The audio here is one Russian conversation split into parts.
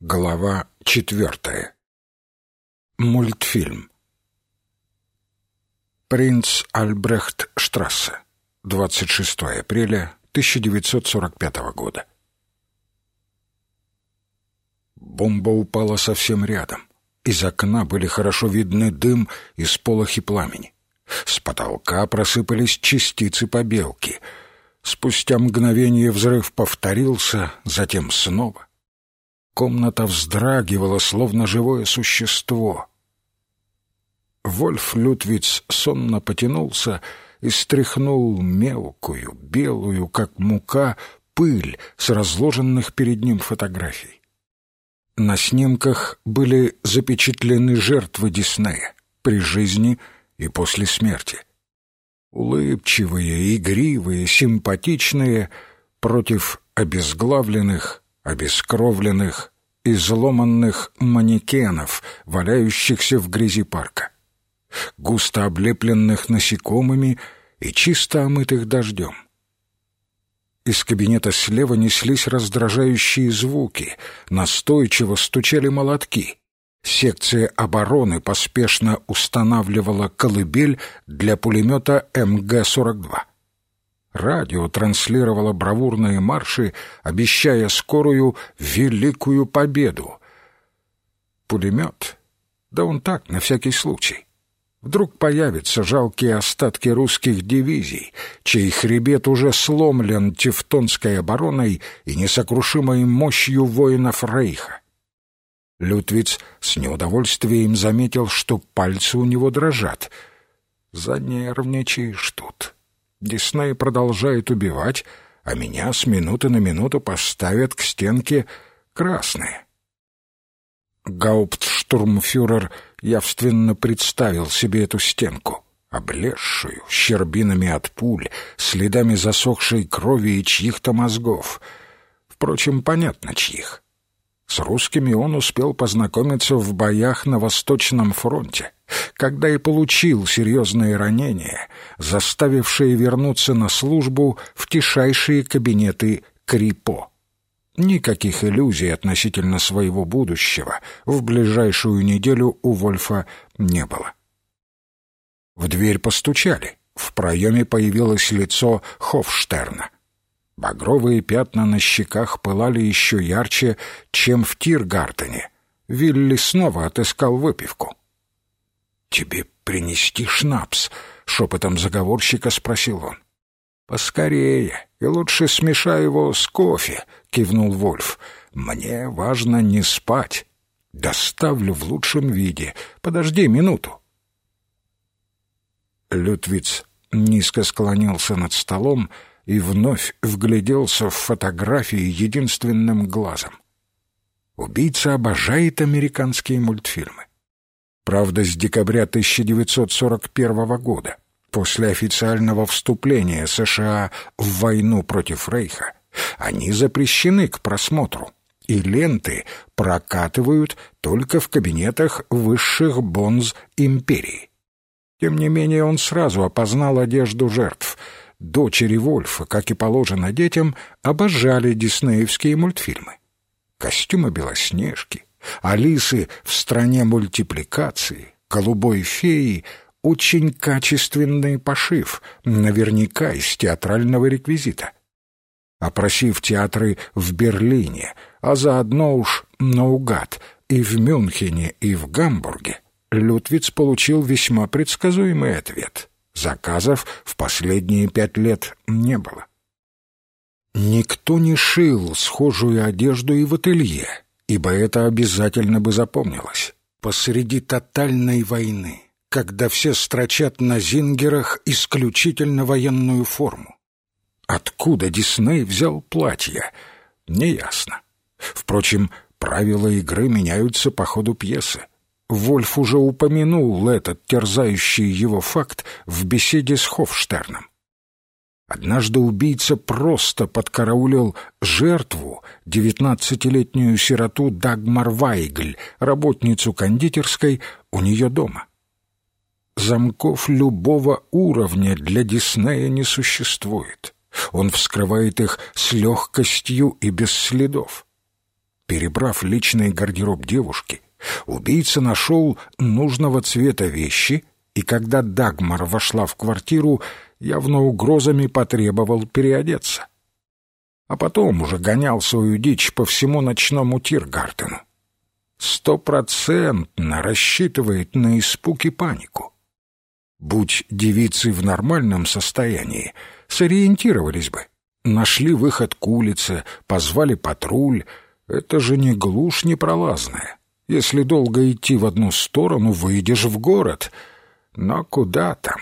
Глава четвертая. Мультфильм. Принц Альбрехт Штрассе. 26 апреля 1945 года. Бомба упала совсем рядом. Из окна были хорошо видны дым и сполохи пламени. С потолка просыпались частицы побелки. Спустя мгновение взрыв повторился, затем снова. Комната вздрагивала, словно живое существо. Вольф Лютвиц сонно потянулся и стряхнул мелкую, белую, как мука, пыль с разложенных перед ним фотографий. На снимках были запечатлены жертвы Диснея при жизни и после смерти. Улыбчивые, игривые, симпатичные против обезглавленных, обескровленных, изломанных манекенов, валяющихся в грязи парка, густо облепленных насекомыми и чисто омытых дождем. Из кабинета слева неслись раздражающие звуки, настойчиво стучали молотки. Секция обороны поспешно устанавливала колыбель для пулемета МГ-42. Радио транслировало бравурные марши, обещая скорую великую победу. Пулемет? Да он так, на всякий случай. Вдруг появятся жалкие остатки русских дивизий, чей хребет уже сломлен тевтонской обороной и несокрушимой мощью воинов Рейха. Лютвиц с неудовольствием заметил, что пальцы у него дрожат. «Занервничаешь тут». Дисней продолжает убивать, а меня с минуты на минуту поставят к стенке красные. Гауптштурмфюрер явственно представил себе эту стенку, облезшую, щербинами от пуль, следами засохшей крови и чьих-то мозгов. Впрочем, понятно, чьих. С русскими он успел познакомиться в боях на Восточном фронте, когда и получил серьезные ранения, заставившие вернуться на службу в тишайшие кабинеты Крипо. Никаких иллюзий относительно своего будущего в ближайшую неделю у Вольфа не было. В дверь постучали. В проеме появилось лицо Хофштерна. Багровые пятна на щеках пылали еще ярче, чем в Тиргартене. Вилли снова отыскал выпивку. «Тебе принести шнапс?» — шепотом заговорщика спросил он. «Поскорее, и лучше смешай его с кофе», — кивнул Вольф. «Мне важно не спать. Доставлю в лучшем виде. Подожди минуту». Лютвиц низко склонился над столом и вновь вгляделся в фотографии единственным глазом. Убийца обожает американские мультфильмы. Правда, с декабря 1941 года, после официального вступления США в войну против Рейха, они запрещены к просмотру, и ленты прокатывают только в кабинетах высших бонз империи. Тем не менее, он сразу опознал одежду жертв — дочери Вольфа, как и положено детям, обожали диснеевские мультфильмы. Костюмы Белоснежки, Алисы в стране мультипликации, Голубой феи — очень качественный пошив, наверняка из театрального реквизита. Опросив театры в Берлине, а заодно уж наугад и в Мюнхене, и в Гамбурге, Лютвиц получил весьма предсказуемый ответ — Заказов в последние пять лет не было. Никто не шил схожую одежду и в ателье, ибо это обязательно бы запомнилось. Посреди тотальной войны, когда все строчат на зингерах исключительно военную форму. Откуда Дисней взял платье, неясно. Впрочем, правила игры меняются по ходу пьесы. Вольф уже упомянул этот терзающий его факт в беседе с Хофштерном. Однажды убийца просто подкараулил жертву, девятнадцатилетнюю сироту Дагмар Вайгль, работницу кондитерской, у нее дома. Замков любого уровня для Диснея не существует. Он вскрывает их с легкостью и без следов. Перебрав личный гардероб девушки, убийца нашел нужного цвета вещи, и когда Дагмар вошла в квартиру, явно угрозами потребовал переодеться. А потом уже гонял свою дичь по всему ночному Тиргартену. Стопроцентно рассчитывает на испуг и панику. Будь девицы в нормальном состоянии, сориентировались бы. Нашли выход к улице, позвали патруль. Это же не глушь непролазная. Если долго идти в одну сторону, выйдешь в город. Но куда там?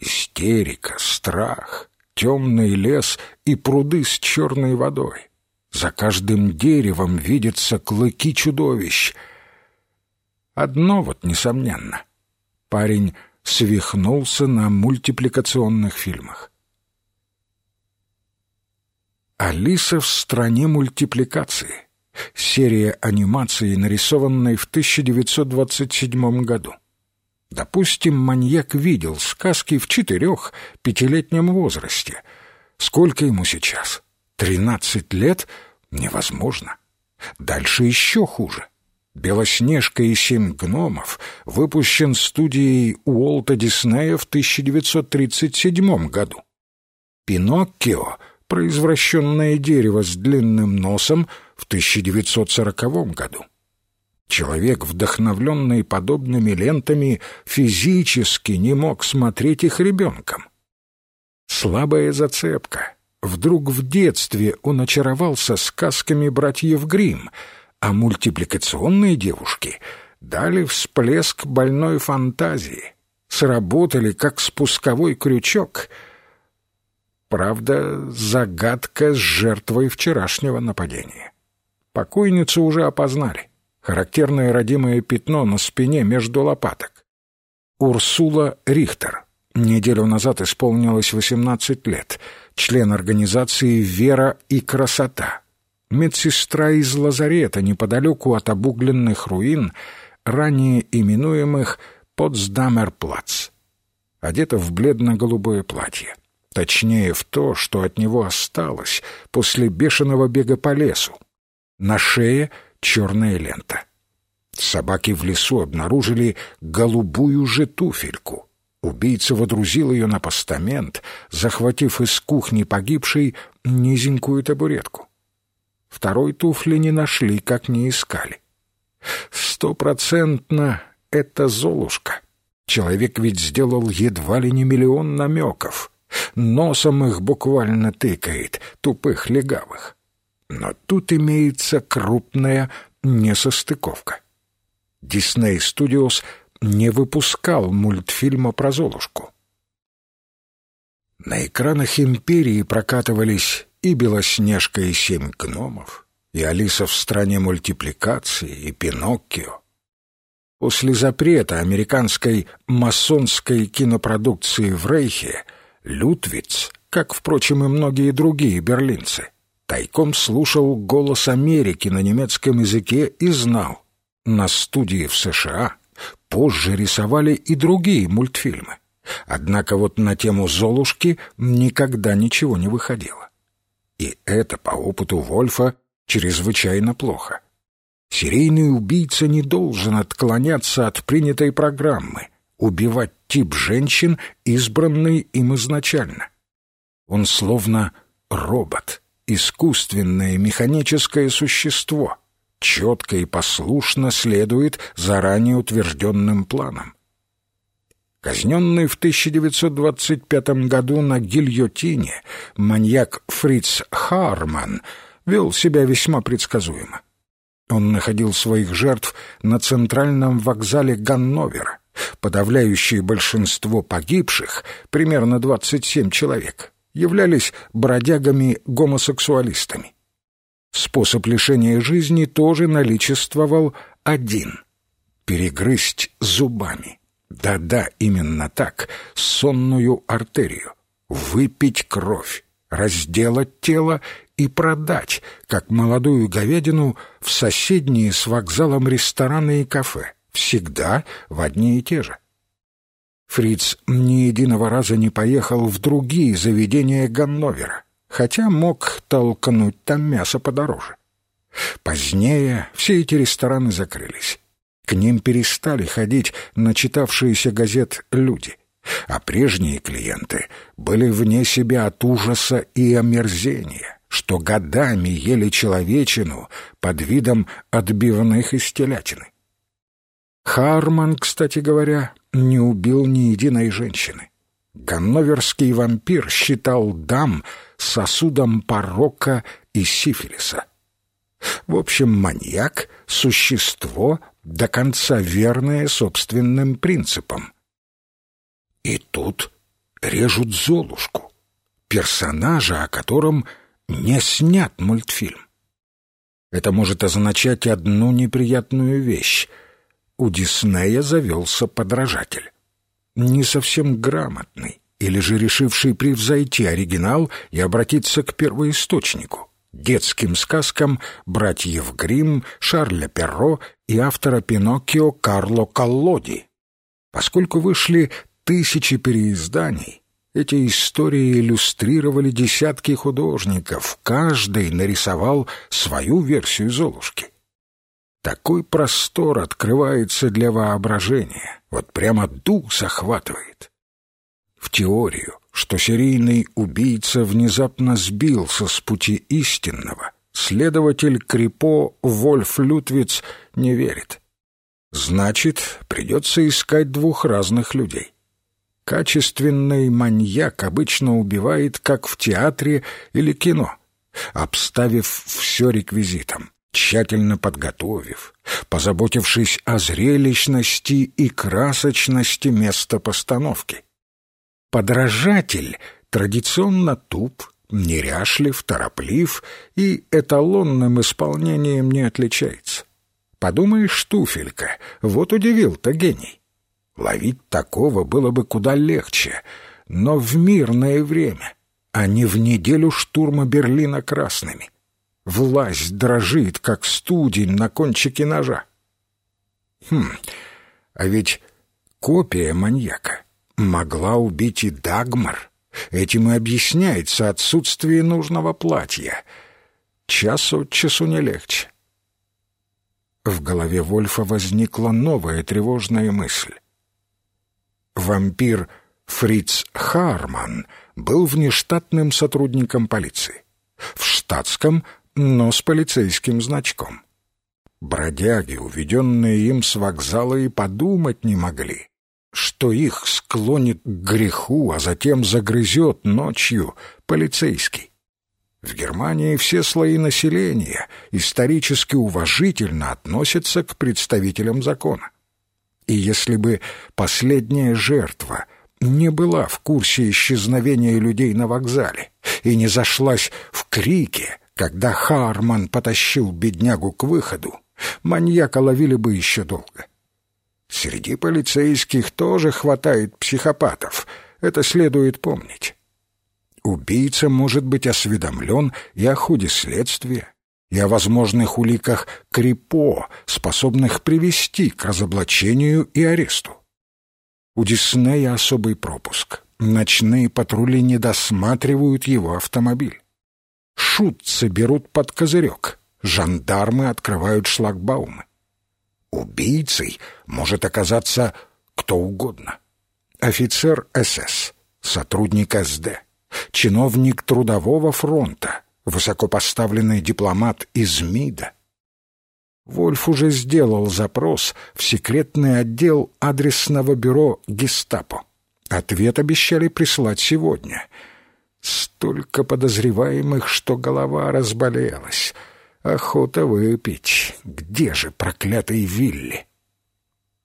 Истерика, страх, темный лес и пруды с черной водой. За каждым деревом видятся клыки чудовищ. Одно вот несомненно. Парень свихнулся на мультипликационных фильмах. «Алиса в стране мультипликации». Серия анимации, нарисованной в 1927 году. Допустим, маньяк видел сказки в четырех-пятилетнем возрасте. Сколько ему сейчас? Тринадцать лет? Невозможно. Дальше еще хуже. «Белоснежка и семь гномов» выпущен студией Уолта Диснея в 1937 году. «Пиноккио» — произвращенное дерево с длинным носом в 1940 году. Человек, вдохновленный подобными лентами, физически не мог смотреть их ребенком. Слабая зацепка. Вдруг в детстве он очаровался сказками братьев Гримм, а мультипликационные девушки дали всплеск больной фантазии, сработали как спусковой крючок. Правда, загадка с жертвой вчерашнего нападения. Покойницу уже опознали. Характерное родимое пятно на спине между лопаток. Урсула Рихтер. Неделю назад исполнилось 18 лет. Член организации «Вера и красота» медсестра из лазарета неподалеку от обугленных руин, ранее именуемых Потсдамерплац. Одета в бледно-голубое платье. Точнее, в то, что от него осталось после бешеного бега по лесу. На шее черная лента. Собаки в лесу обнаружили голубую же туфельку. Убийца водрузил ее на постамент, захватив из кухни погибшей низенькую табуретку. Второй туфли не нашли, как не искали. Стопроцентно это Золушка. Человек ведь сделал едва ли не миллион намеков. Носом их буквально тыкает, тупых легавых. Но тут имеется крупная несостыковка. Дисней Studios не выпускал мультфильма про Золушку. На экранах империи прокатывались и Белоснежка, и семь гномов, и Алиса в стране мультипликации, и Пиноккио. После запрета американской масонской кинопродукции в Рейхе Лютвиц, как, впрочем, и многие другие берлинцы, тайком слушал голос Америки на немецком языке и знал, на студии в США позже рисовали и другие мультфильмы. Однако вот на тему «Золушки» никогда ничего не выходило. И это, по опыту Вольфа, чрезвычайно плохо. Серийный убийца не должен отклоняться от принятой программы, убивать тип женщин, избранный им изначально. Он словно робот, искусственное механическое существо, четко и послушно следует заранее утвержденным планам. Казненный в 1925 году на гильотине, маньяк Фриц Харман вел себя весьма предсказуемо. Он находил своих жертв на центральном вокзале Ганновера. Подавляющее большинство погибших, примерно 27 человек, являлись бродягами-гомосексуалистами. Способ лишения жизни тоже наличествовал один — перегрызть зубами. Да-да, именно так, сонную артерию. Выпить кровь, разделать тело и продать, как молодую говядину, в соседние с вокзалом рестораны и кафе, всегда в одни и те же. Фриц ни единого раза не поехал в другие заведения Ганновера, хотя мог толкнуть там мясо подороже. Позднее все эти рестораны закрылись. К ним перестали ходить начитавшиеся газет люди, а прежние клиенты были вне себя от ужаса и омерзения, что годами ели человечину под видом отбивных из телятины. Харман, кстати говоря, не убил ни единой женщины. Ганноверский вампир считал дам сосудом порока и сифилиса. В общем, маньяк — существо, до конца верное собственным принципам. И тут режут Золушку, персонажа, о котором не снят мультфильм. Это может означать одну неприятную вещь. У Диснея завелся подражатель. Не совсем грамотный, или же решивший превзойти оригинал и обратиться к первоисточнику детским сказкам братьев Гримм, Шарля Перро и автора Пиноккио Карло Коллоди. Поскольку вышли тысячи переизданий, эти истории иллюстрировали десятки художников, каждый нарисовал свою версию Золушки. Такой простор открывается для воображения, вот прямо дух захватывает. В теорию что серийный убийца внезапно сбился с пути истинного, следователь Крипо Вольф Лютвиц не верит. Значит, придется искать двух разных людей. Качественный маньяк обычно убивает, как в театре или кино, обставив все реквизитом, тщательно подготовив, позаботившись о зрелищности и красочности места постановки. Подражатель традиционно туп, неряшлив, тороплив и эталонным исполнением не отличается. Подумаешь, туфелька, вот удивил-то гений. Ловить такого было бы куда легче, но в мирное время, а не в неделю штурма Берлина красными. Власть дрожит, как студень на кончике ножа. Хм, а ведь копия маньяка могла убить и Дагмар. Этим и объясняется отсутствие нужного платья. Час от часу не легче. В голове Вольфа возникла новая тревожная мысль. Вампир Фриц Харман был внештатным сотрудником полиции. В штатском, но с полицейским значком. Бродяги, уведенные им с вокзала, и подумать не могли, что их склонит к греху, а затем загрызет ночью полицейский. В Германии все слои населения исторически уважительно относятся к представителям закона. И если бы последняя жертва не была в курсе исчезновения людей на вокзале и не зашлась в крике, когда Харман потащил беднягу к выходу, маньяка ловили бы еще долго. Среди полицейских тоже хватает психопатов, это следует помнить. Убийца может быть осведомлен и о ходе следствия, и о возможных уликах Крипо, способных привести к разоблачению и аресту. У Диснея особый пропуск. Ночные патрули не досматривают его автомобиль. Шутцы берут под козырек. Жандармы открывают шлагбаумы. Убийцей может оказаться кто угодно. Офицер СС, сотрудник СД, чиновник Трудового фронта, высокопоставленный дипломат из МИДа. Вольф уже сделал запрос в секретный отдел адресного бюро гестапо. Ответ обещали прислать сегодня. Столько подозреваемых, что голова разболелась — Охота выпить. Где же проклятый Вилли?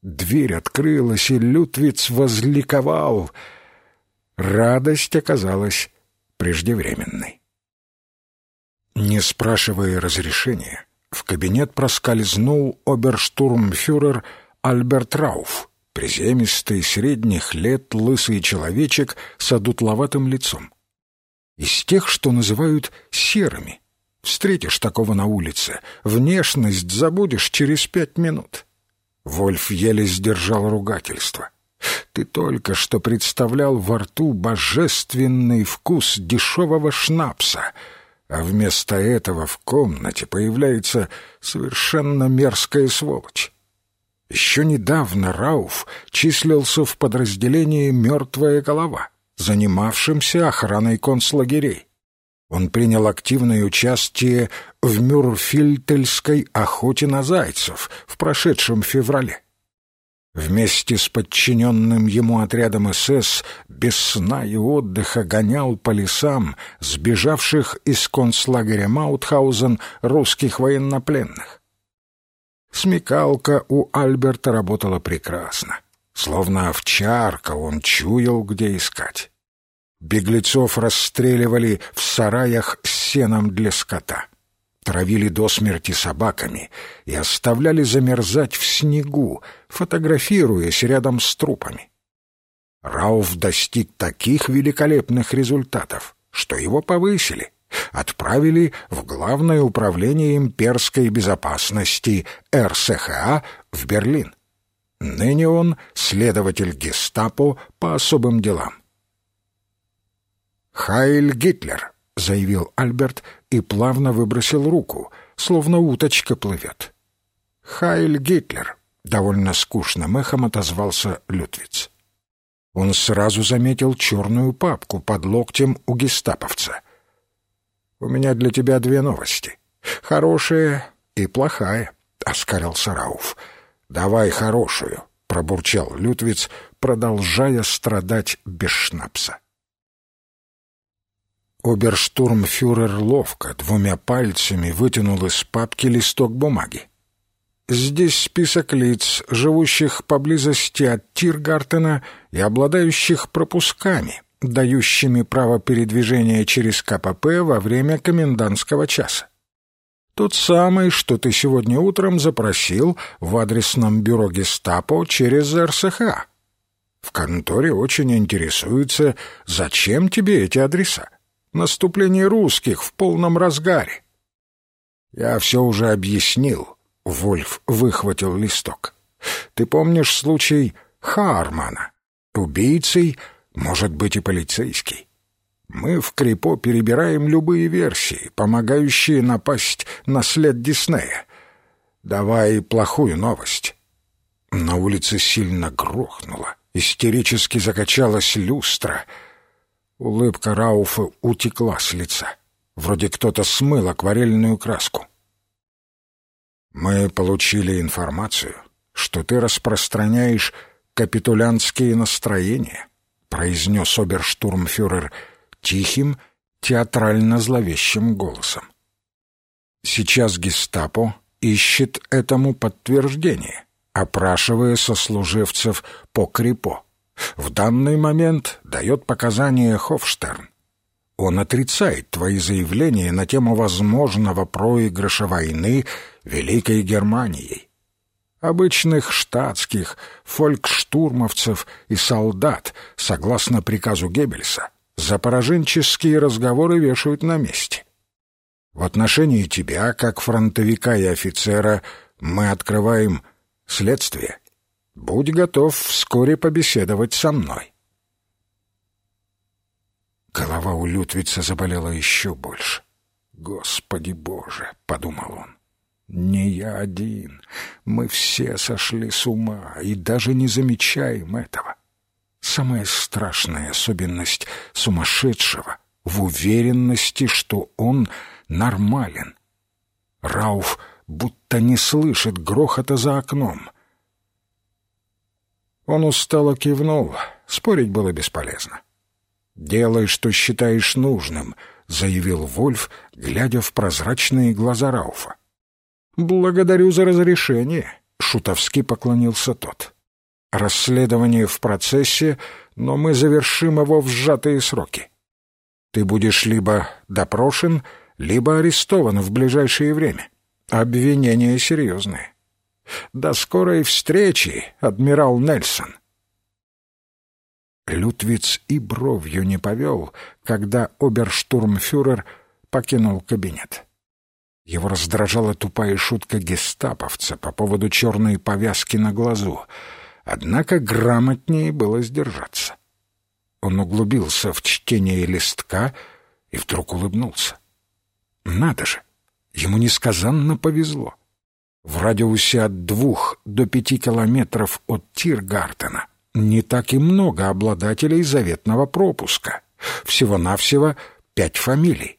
Дверь открылась, и Лютвиц возликовал. Радость оказалась преждевременной. Не спрашивая разрешения, в кабинет проскользнул оберштурмфюрер Альберт Рауф, приземистый средних лет лысый человечек с одутловатым лицом. Из тех, что называют серыми — Встретишь такого на улице, внешность забудешь через пять минут. Вольф еле сдержал ругательство. Ты только что представлял во рту божественный вкус дешевого шнапса, а вместо этого в комнате появляется совершенно мерзкая сволочь. Еще недавно Рауф числился в подразделении «Мертвая голова», занимавшемся охраной концлагерей. Он принял активное участие в Мюрфильтельской охоте на зайцев в прошедшем феврале. Вместе с подчиненным ему отрядом СС без сна и отдыха гонял по лесам сбежавших из концлагеря Маутхаузен русских военнопленных. Смекалка у Альберта работала прекрасно. Словно овчарка он чуял, где искать. Беглецов расстреливали в сараях с сеном для скота травили до смерти собаками и оставляли замерзать в снегу, фотографируясь рядом с трупами. Рауф достиг таких великолепных результатов, что его повысили, отправили в Главное управление имперской безопасности РСХА в Берлин. Ныне он следователь гестапо по особым делам. «Хайль Гитлер», — заявил Альберт и плавно выбросил руку, словно уточка плывет. «Хайль Гитлер», — довольно скучным эхом отозвался Лютвиц. Он сразу заметил черную папку под локтем у гестаповца. «У меня для тебя две новости. Хорошая и плохая», — оскарился Рауф. «Давай хорошую», — пробурчал Лютвиц, продолжая страдать без шнапса. Оберштурмфюрер ловко двумя пальцами вытянул из папки листок бумаги. Здесь список лиц, живущих поблизости от Тиргартена и обладающих пропусками, дающими право передвижения через КПП во время комендантского часа. Тот самый, что ты сегодня утром запросил в адресном бюро гестапо через РСХ. В конторе очень интересуются, зачем тебе эти адреса. Наступление русских в полном разгаре. Я все уже объяснил. Вольф выхватил листок. Ты помнишь случай Хармана? Убийцей может быть и полицейский. Мы в Крипо перебираем любые версии, помогающие напасть на след Диснея. Давай плохую новость. На улице сильно грохнуло, истерически закачалась люстра — Улыбка Рауфа утекла с лица. Вроде кто-то смыл акварельную краску. «Мы получили информацию, что ты распространяешь капитулянские настроения», произнес оберштурмфюрер тихим, театрально-зловещим голосом. «Сейчас гестапо ищет этому подтверждение, опрашивая сослуживцев по Крипо. В данный момент дает показания Хофштерн. Он отрицает твои заявления на тему возможного проигрыша войны Великой Германией. Обычных штатских, фолькштурмовцев и солдат, согласно приказу Геббельса, за пораженческие разговоры вешают на месте. В отношении тебя, как фронтовика и офицера, мы открываем следствие — Будь готов вскоре побеседовать со мной. Голова у Лютвица заболела еще больше. «Господи Боже!» — подумал он. «Не я один. Мы все сошли с ума и даже не замечаем этого. Самая страшная особенность сумасшедшего в уверенности, что он нормален. Рауф будто не слышит грохота за окном. Он устало кивнул, спорить было бесполезно. «Делай, что считаешь нужным», — заявил Вольф, глядя в прозрачные глаза Рауфа. «Благодарю за разрешение», — шутовски поклонился тот. «Расследование в процессе, но мы завершим его в сжатые сроки. Ты будешь либо допрошен, либо арестован в ближайшее время. Обвинения серьезные. До скорой встречи, адмирал Нельсон. Лютвиц и бровью не повел, когда оберштурмфюрер покинул кабинет. Его раздражала тупая шутка гестаповца по поводу черной повязки на глазу, однако грамотнее было сдержаться. Он углубился в чтение листка и вдруг улыбнулся. Надо же, ему несказанно повезло. В радиусе от двух до пяти километров от Тиргартена не так и много обладателей заветного пропуска. Всего-навсего пять фамилий.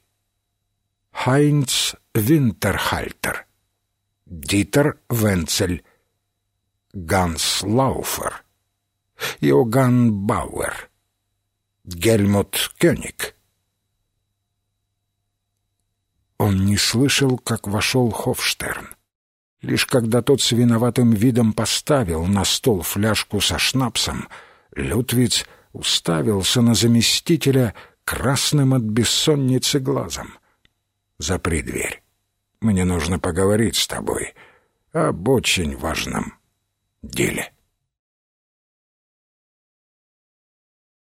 Хайнц Винтерхальтер, Дитер Венцель, Ганс Лауфер, Иоганн Бауэр, Гельмут Кёник. Он не слышал, как вошел Хофштерн. Лишь когда тот с виноватым видом поставил на стол фляжку со шнапсом, Лютвиц уставился на заместителя красным от бессонницы глазом. «Запри дверь. Мне нужно поговорить с тобой об очень важном деле».